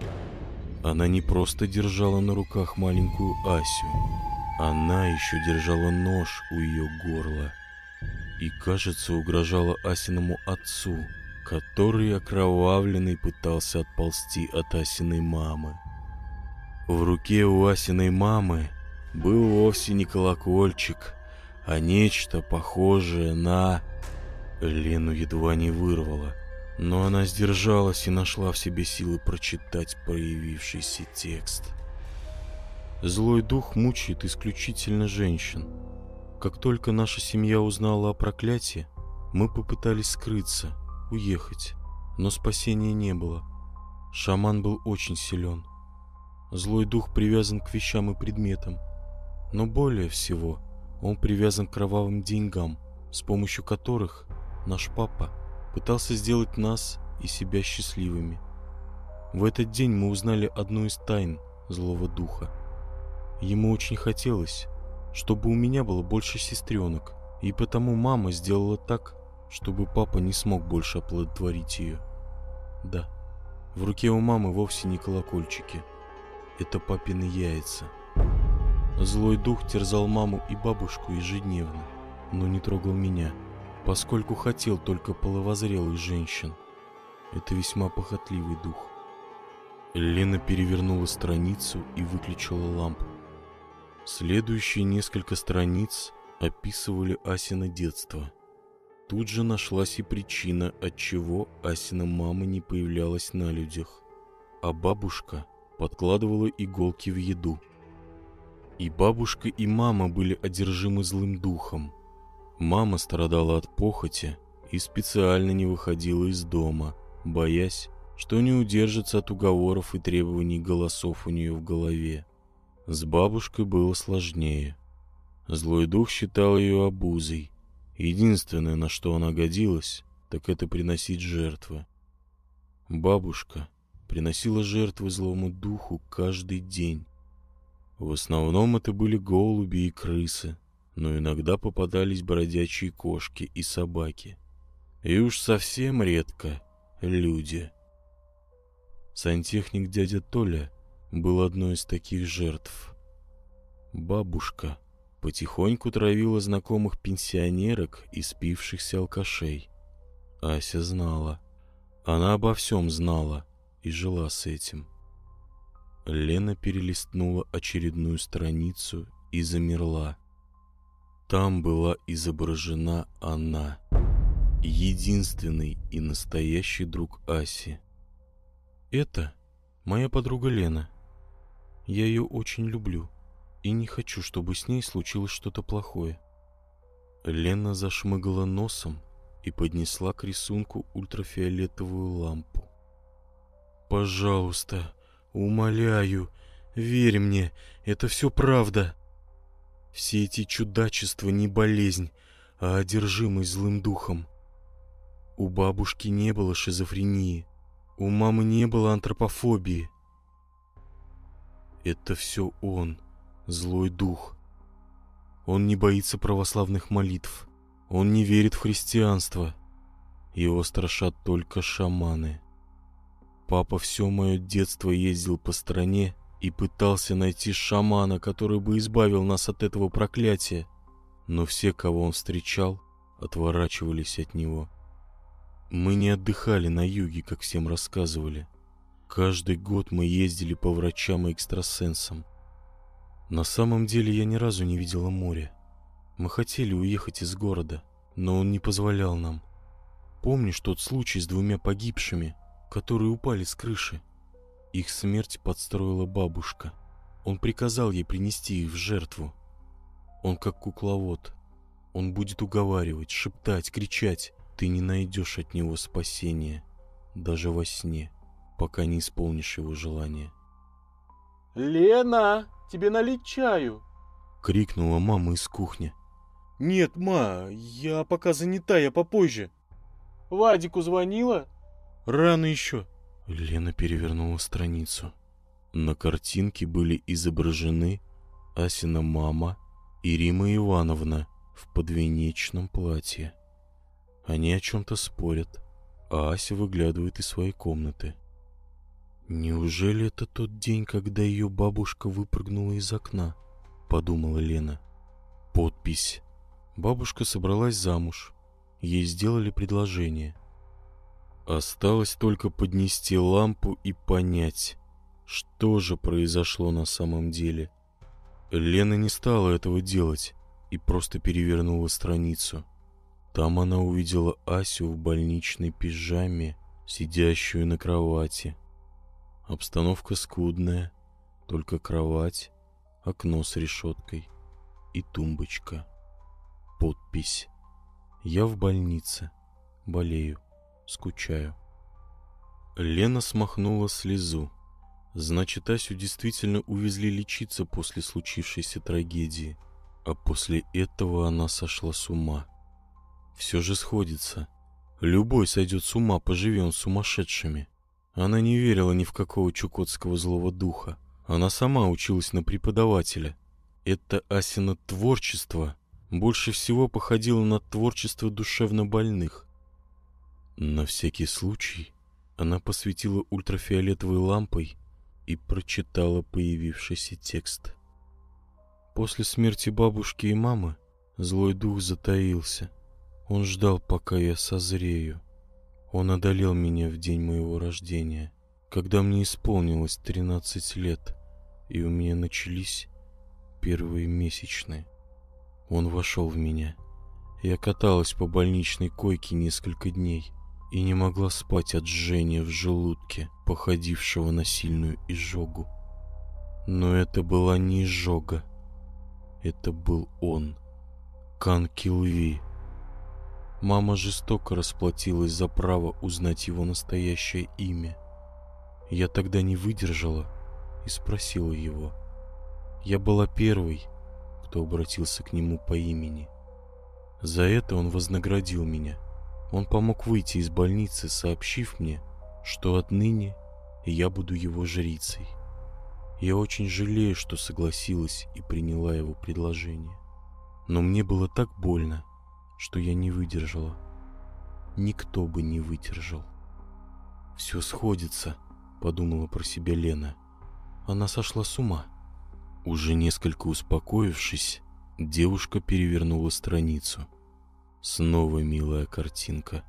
Она не просто держала на руках маленькую Асю, она еще держала нож у ее горла и, кажется, угрожала Асиному отцу, который окровавленный пытался отползти от Асиной мамы. В руке у Асиной мамы был вовсе не колокольчик, а нечто похожее на... Лену едва не вырвало, но она сдержалась и нашла в себе силы прочитать проявившийся текст. Злой дух мучает исключительно женщин. Как только наша семья узнала о проклятии, мы попытались скрыться, уехать, но спасения не было. Шаман был очень силен. Злой дух привязан к вещам и предметам. Но более всего он привязан к кровавым деньгам, с помощью которых наш папа пытался сделать нас и себя счастливыми. В этот день мы узнали одну из тайн злого духа. Ему очень хотелось, чтобы у меня было больше сестренок, и потому мама сделала так, чтобы папа не смог больше оплодотворить ее. Да, в руке у мамы вовсе не колокольчики – это папины яйца. Злой дух терзал маму и бабушку ежедневно, но не трогал меня, поскольку хотел только половозрелых женщин. Это весьма похотливый дух. Лена перевернула страницу и выключила лампу. Следующие несколько страниц описывали Асина детство. Тут же нашлась и причина, от чего Асина мама не появлялась на людях. А бабушка подкладывала иголки в еду. И бабушка, и мама были одержимы злым духом. Мама страдала от похоти и специально не выходила из дома, боясь, что не удержится от уговоров и требований голосов у нее в голове. С бабушкой было сложнее. Злой дух считал ее обузой. Единственное, на что она годилась, так это приносить жертвы. Бабушка приносила жертвы злому духу каждый день. В основном это были голуби и крысы, но иногда попадались бродячие кошки и собаки. И уж совсем редко люди. Сантехник дядя Толя был одной из таких жертв. Бабушка потихоньку травила знакомых пенсионерок и спившихся алкашей. Ася знала. Она обо всем знала и жила с этим. Лена перелистнула очередную страницу и замерла. Там была изображена она, единственный и настоящий друг Аси. Это моя подруга Лена. Я ее очень люблю и не хочу, чтобы с ней случилось что-то плохое. Лена зашмыгала носом и поднесла к рисунку ультрафиолетовую лампу. Пожалуйста, умоляю, верь мне, это все правда. Все эти чудачества не болезнь, а одержимость злым духом. У бабушки не было шизофрении, у мамы не было антропофобии. Это все он, злой дух. Он не боится православных молитв, он не верит в христианство. Его страшат только шаманы. Папа все мое детство ездил по стране и пытался найти шамана, который бы избавил нас от этого проклятия. Но все, кого он встречал, отворачивались от него. Мы не отдыхали на юге, как всем рассказывали. Каждый год мы ездили по врачам и экстрасенсам. На самом деле я ни разу не видела моря. Мы хотели уехать из города, но он не позволял нам. Помнишь тот случай с двумя погибшими – которые упали с крыши. Их смерть подстроила бабушка. Он приказал ей принести их в жертву. Он как кукловод. Он будет уговаривать, шептать, кричать. Ты не найдешь от него спасения. даже во сне, пока не исполнишь его желание. «Лена, тебе налить чаю?» — крикнула мама из кухни. «Нет, ма, я пока занята, я попозже». «Вадику звонила?» «Рано еще». Лена перевернула страницу. На картинке были изображены Асина мама и Рима Ивановна в подвенечном платье. Они о чем-то спорят, а Ася выглядывает из своей комнаты. «Неужели это тот день, когда ее бабушка выпрыгнула из окна?» — подумала Лена. Подпись. Бабушка собралась замуж. Ей сделали предложение. Осталось только поднести лампу и понять, что же произошло на самом деле. Лена не стала этого делать и просто перевернула страницу. Там она увидела Асю в больничной пижаме, сидящую на кровати. Обстановка скудная, только кровать, окно с решеткой и тумбочка. Подпись. Я в больнице. Болею. Скучаю. Лена смахнула слезу. Значит, Асю действительно увезли лечиться после случившейся трагедии. А после этого она сошла с ума. Все же сходится. Любой сойдет с ума, поживем сумасшедшими. Она не верила ни в какого чукотского злого духа. Она сама училась на преподавателя. Это Асина творчество больше всего походило на творчество душевно больных. На всякий случай она посветила ультрафиолетовой лампой и прочитала появившийся текст. После смерти бабушки и мамы злой дух затаился. Он ждал, пока я созрею. Он одолел меня в день моего рождения, когда мне исполнилось 13 лет, и у меня начались первые месячные. Он вошел в меня. Я каталась по больничной койке несколько дней и не могла спать от жжения в желудке, походившего на сильную изжогу. Но это была не изжога. Это был он. Кан Килви. Мама жестоко расплатилась за право узнать его настоящее имя. Я тогда не выдержала и спросила его. Я была первой, кто обратился к нему по имени. За это он вознаградил меня. Он помог выйти из больницы, сообщив мне, что отныне я буду его жрицей. Я очень жалею, что согласилась и приняла его предложение. Но мне было так больно, что я не выдержала. Никто бы не выдержал. «Все сходится», — подумала про себя Лена. Она сошла с ума. Уже несколько успокоившись, девушка перевернула страницу. Снова милая картинка.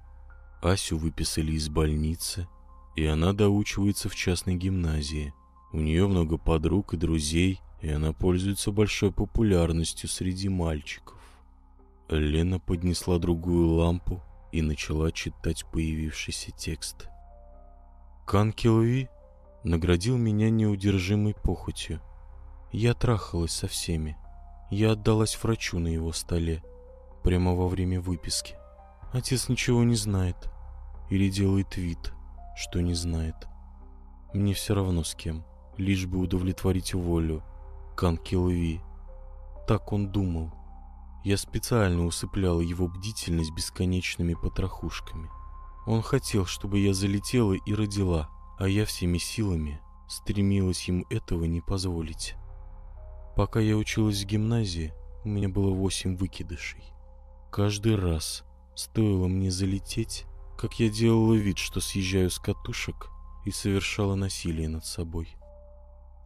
Асю выписали из больницы, и она доучивается в частной гимназии. У нее много подруг и друзей, и она пользуется большой популярностью среди мальчиков. Лена поднесла другую лампу и начала читать появившийся текст. Кан Килви наградил меня неудержимой похотью. Я трахалась со всеми. Я отдалась врачу на его столе, прямо во время выписки. Отец ничего не знает или делает вид, что не знает. Мне все равно с кем, лишь бы удовлетворить волю Канки Лви. Так он думал. Я специально усыпляла его бдительность бесконечными потрохушками. Он хотел, чтобы я залетела и родила, а я всеми силами стремилась ему этого не позволить. Пока я училась в гимназии, у меня было восемь выкидышей. Каждый раз стоило мне залететь, как я делала вид, что съезжаю с катушек и совершала насилие над собой.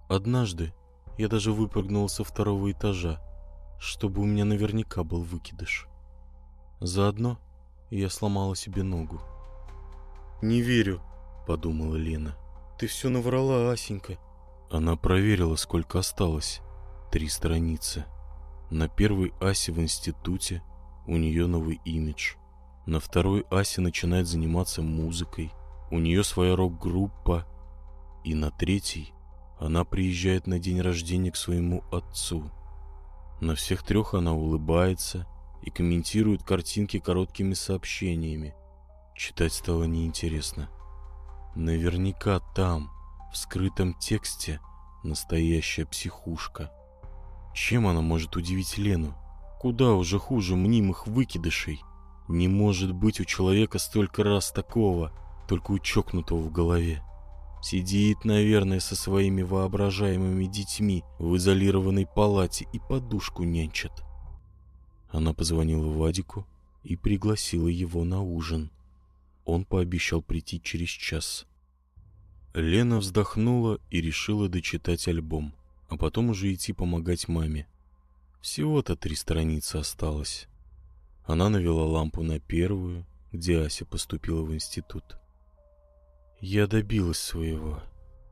Однажды я даже выпрыгнула со второго этажа, чтобы у меня наверняка был выкидыш. Заодно я сломала себе ногу. «Не верю», — подумала Лена. «Ты все наврала, Асенька». Она проверила, сколько осталось три страницы. На первой Асе в институте у нее новый имидж. На второй Ася начинает заниматься музыкой. У нее своя рок-группа. И на третьей она приезжает на день рождения к своему отцу. На всех трех она улыбается и комментирует картинки короткими сообщениями. Читать стало неинтересно. Наверняка там, в скрытом тексте, настоящая психушка. Чем она может удивить Лену? Куда уже хуже мнимых выкидышей? Не может быть у человека столько раз такого, только у чокнутого в голове. Сидит, наверное, со своими воображаемыми детьми в изолированной палате и подушку нянчит. Она позвонила Вадику и пригласила его на ужин. Он пообещал прийти через час. Лена вздохнула и решила дочитать альбом, а потом уже идти помогать маме. Всего-то три страницы осталось. Она навела лампу на первую, где Ася поступила в институт. Я добилась своего.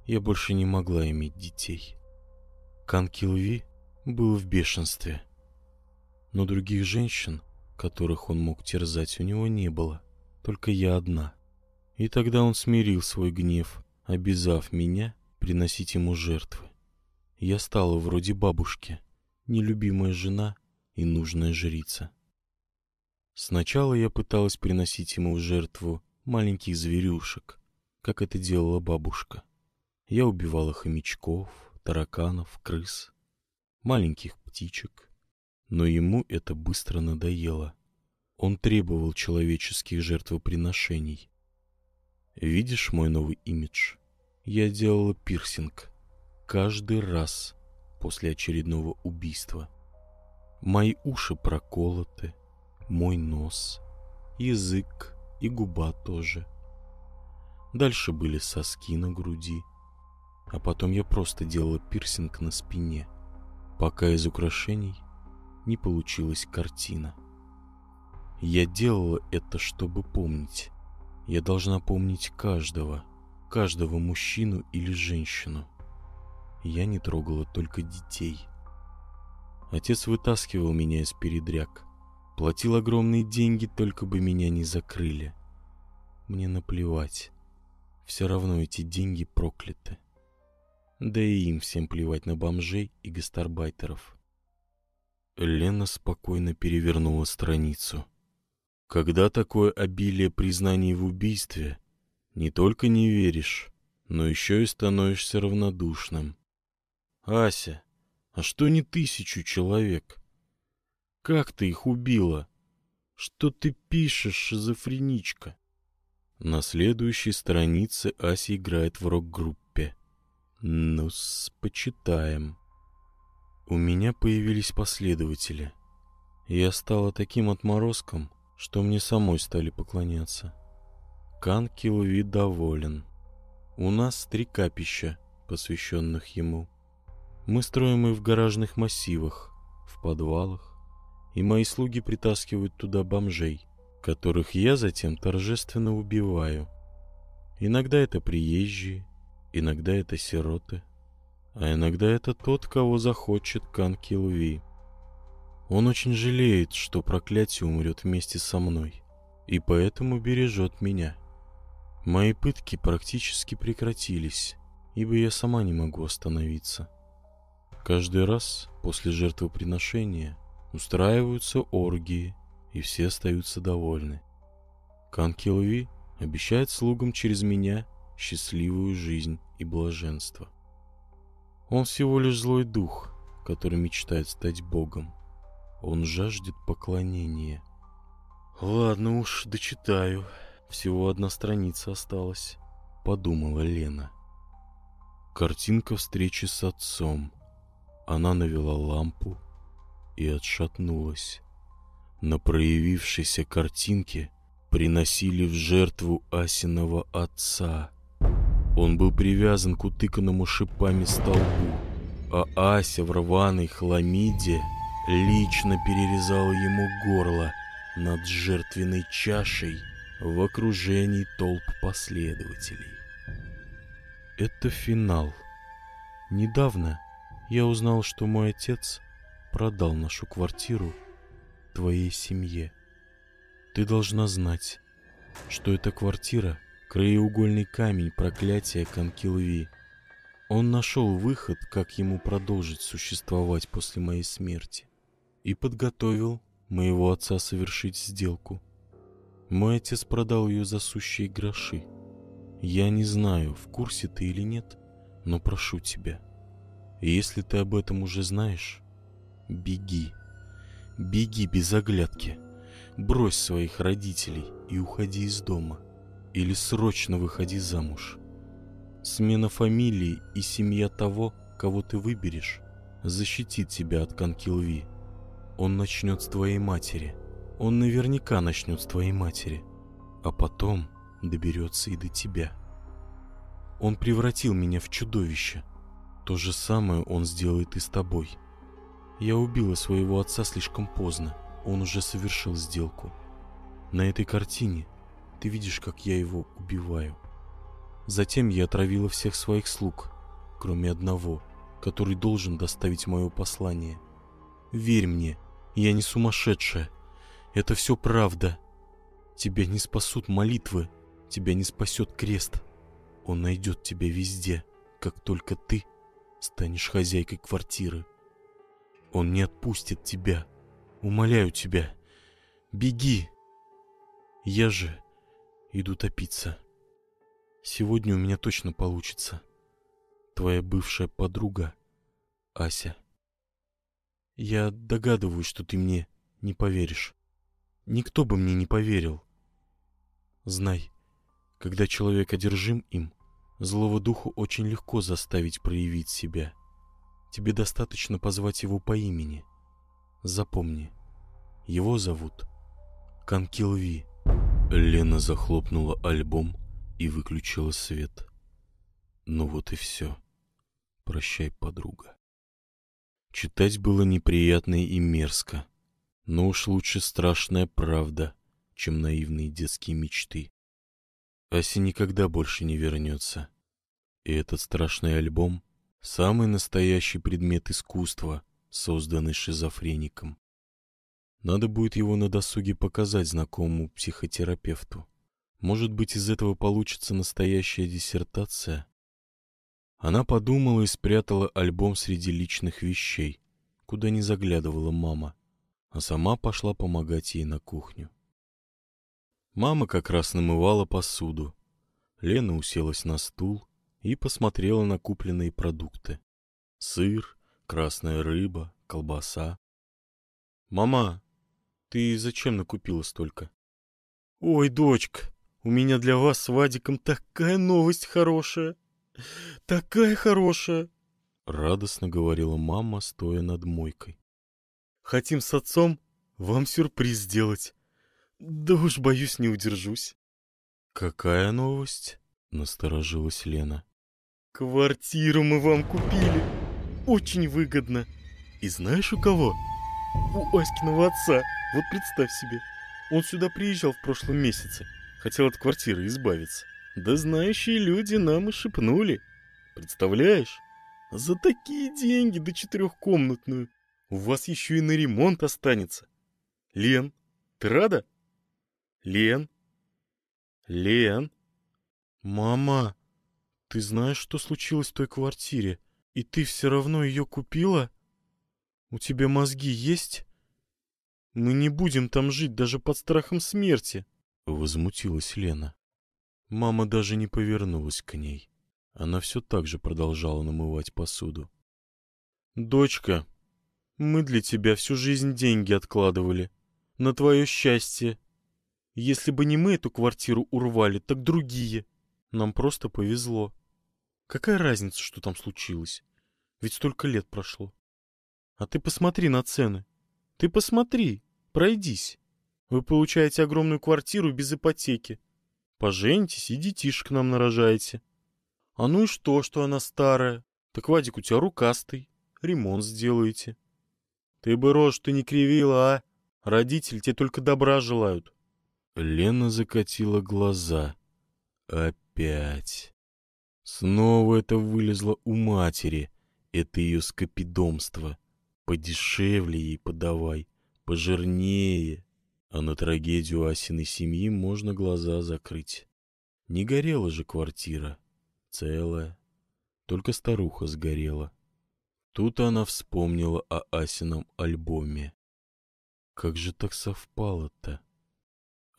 Я больше не могла иметь детей. Канкилви был в бешенстве. Но других женщин, которых он мог терзать, у него не было. Только я одна. И тогда он смирил свой гнев, обязав меня приносить ему жертвы. Я стала вроде бабушки, нелюбимая жена и нужная жрица. Сначала я пыталась приносить ему в жертву маленьких зверюшек, как это делала бабушка. Я убивала хомячков, тараканов, крыс, маленьких птичек. Но ему это быстро надоело. Он требовал человеческих жертвоприношений. Видишь мой новый имидж? Я делала пирсинг. Каждый раз после очередного убийства. Мои уши проколоты, мой нос, язык и губа тоже — Дальше были соски на груди. А потом я просто делала пирсинг на спине, пока из украшений не получилась картина. Я делала это, чтобы помнить. Я должна помнить каждого, каждого мужчину или женщину. Я не трогала только детей. Отец вытаскивал меня из передряг, платил огромные деньги, только бы меня не закрыли. Мне наплевать. Все равно эти деньги прокляты. Да и им всем плевать на бомжей и гастарбайтеров. Лена спокойно перевернула страницу. Когда такое обилие признаний в убийстве, не только не веришь, но еще и становишься равнодушным. Ася, а что не тысячу человек? Как ты их убила? Что ты пишешь, шизофреничка? На следующей странице Ася играет в рок-группе. Ну-с, почитаем. У меня появились последователи. Я стала таким отморозком, что мне самой стали поклоняться. Кан Килуи доволен. У нас три капища, посвященных ему. Мы строим их в гаражных массивах, в подвалах, и мои слуги притаскивают туда бомжей, которых я затем торжественно убиваю. Иногда это приезжие, иногда это сироты, а иногда это тот, кого захочет Канки Лви. Он очень жалеет, что проклятие умрет вместе со мной, и поэтому бережет меня. Мои пытки практически прекратились, ибо я сама не могу остановиться. Каждый раз после жертвоприношения устраиваются оргии, и все остаются довольны. Кан Килви обещает слугам через меня счастливую жизнь и блаженство. Он всего лишь злой дух, который мечтает стать богом. Он жаждет поклонения. Ладно уж, дочитаю. Всего одна страница осталась, подумала Лена. Картинка встречи с отцом. Она навела лампу и отшатнулась. На проявившейся картинке приносили в жертву Асиного отца. Он был привязан к утыканному шипами столбу, а Ася в рваной хламиде лично перерезала ему горло над жертвенной чашей в окружении толп последователей. Это финал. Недавно я узнал, что мой отец продал нашу квартиру твоей семье. Ты должна знать, что эта квартира — краеугольный камень проклятия Канкилви. Он нашел выход, как ему продолжить существовать после моей смерти, и подготовил моего отца совершить сделку. Мой отец продал ее за сущие гроши, Я не знаю, в курсе ты или нет, но прошу тебя. Если ты об этом уже знаешь, беги. Беги без оглядки. Брось своих родителей и уходи из дома. Или срочно выходи замуж. Смена фамилии и семья того, кого ты выберешь, защитит тебя от Канкилви. Он начнет с твоей матери. Он наверняка начнет с твоей матери. А потом доберется и до тебя. Он превратил меня в чудовище. То же самое он сделает и с тобой. Я убила своего отца слишком поздно. Он уже совершил сделку. На этой картине ты видишь, как я его убиваю. Затем я отравила всех своих слуг, кроме одного, который должен доставить мое послание. Верь мне, я не сумасшедшая. Это все правда. Тебя не спасут молитвы, тебя не спасет крест. Он найдет тебя везде, как только ты станешь хозяйкой квартиры. Он не отпустит тебя. Умоляю тебя. Беги. Я же иду топиться. Сегодня у меня точно получится. Твоя бывшая подруга, Ася. Я догадываюсь, что ты мне не поверишь. Никто бы мне не поверил. Знай, когда человек одержим им, злого духу очень легко заставить проявить себя. Тебе достаточно позвать его по имени. Запомни, его зовут Канкилви. Лена захлопнула альбом и выключила свет. Ну вот и все. Прощай, подруга. Читать было неприятно и мерзко, но уж лучше страшная правда, чем наивные детские мечты. Ася никогда больше не вернется. И этот страшный альбом — самый настоящий предмет искусства, созданный шизофреником. Надо будет его на досуге показать знакомому психотерапевту. Может быть, из этого получится настоящая диссертация? Она подумала и спрятала альбом среди личных вещей, куда не заглядывала мама, а сама пошла помогать ей на кухню. Мама как раз намывала посуду. Лена уселась на стул и посмотрела на купленные продукты. Сыр, красная рыба, колбаса. «Мама, ты зачем накупила столько?» «Ой, дочка, у меня для вас с Вадиком такая новость хорошая!» Такая хорошая!» Радостно говорила мама, стоя над мойкой. «Хотим с отцом вам сюрприз сделать. Да уж, боюсь, не удержусь». «Какая новость?» — насторожилась Лена. «Квартиру мы вам купили. Очень выгодно. И знаешь, у кого? У Аськиного отца. Вот представь себе. Он сюда приезжал в прошлом месяце. Хотел от квартиры избавиться. Да знающие люди нам и шепнули. Представляешь? За такие деньги до да четырехкомнатную. У вас еще и на ремонт останется. Лен, ты рада? Лен? Лен? Мама, ты знаешь, что случилось в той квартире? И ты все равно ее купила? У тебя мозги есть? Мы не будем там жить даже под страхом смерти. Возмутилась Лена. Мама даже не повернулась к ней. Она все так же продолжала намывать посуду. «Дочка, мы для тебя всю жизнь деньги откладывали. На твое счастье. Если бы не мы эту квартиру урвали, так другие. Нам просто повезло. Какая разница, что там случилось? Ведь столько лет прошло. А ты посмотри на цены. Ты посмотри, пройдись. Вы получаете огромную квартиру без ипотеки. Поженитесь и детишек нам нарожаете. А ну и что, что она старая? Так Вадик у тебя рукастый. Ремонт сделаете. Ты бы рожь ты не кривила, а? Родители тебе только добра желают. Лена закатила глаза. Опять. Снова это вылезло у матери. Это ее скопидомство. Подешевле ей подавай, пожирнее а на трагедию Асиной семьи можно глаза закрыть. Не горела же квартира, целая, только старуха сгорела. Тут она вспомнила о Асином альбоме. Как же так совпало-то?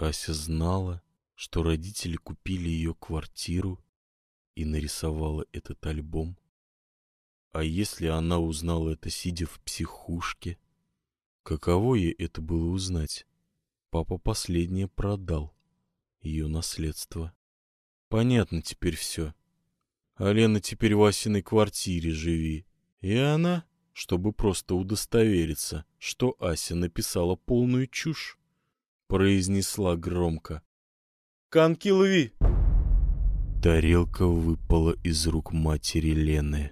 Ася знала, что родители купили ее квартиру и нарисовала этот альбом? А если она узнала это, сидя в психушке? Каково ей это было узнать? Папа последнее продал. Ее наследство. Понятно теперь все. А теперь в Асиной квартире живи. И она, чтобы просто удостовериться, что Ася написала полную чушь, произнесла громко. «Канки лови!» Тарелка выпала из рук матери Лены.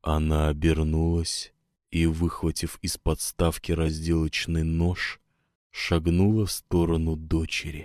Она обернулась и, выхватив из подставки разделочный нож, шагнула в сторону дочери.